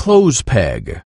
clothes peg.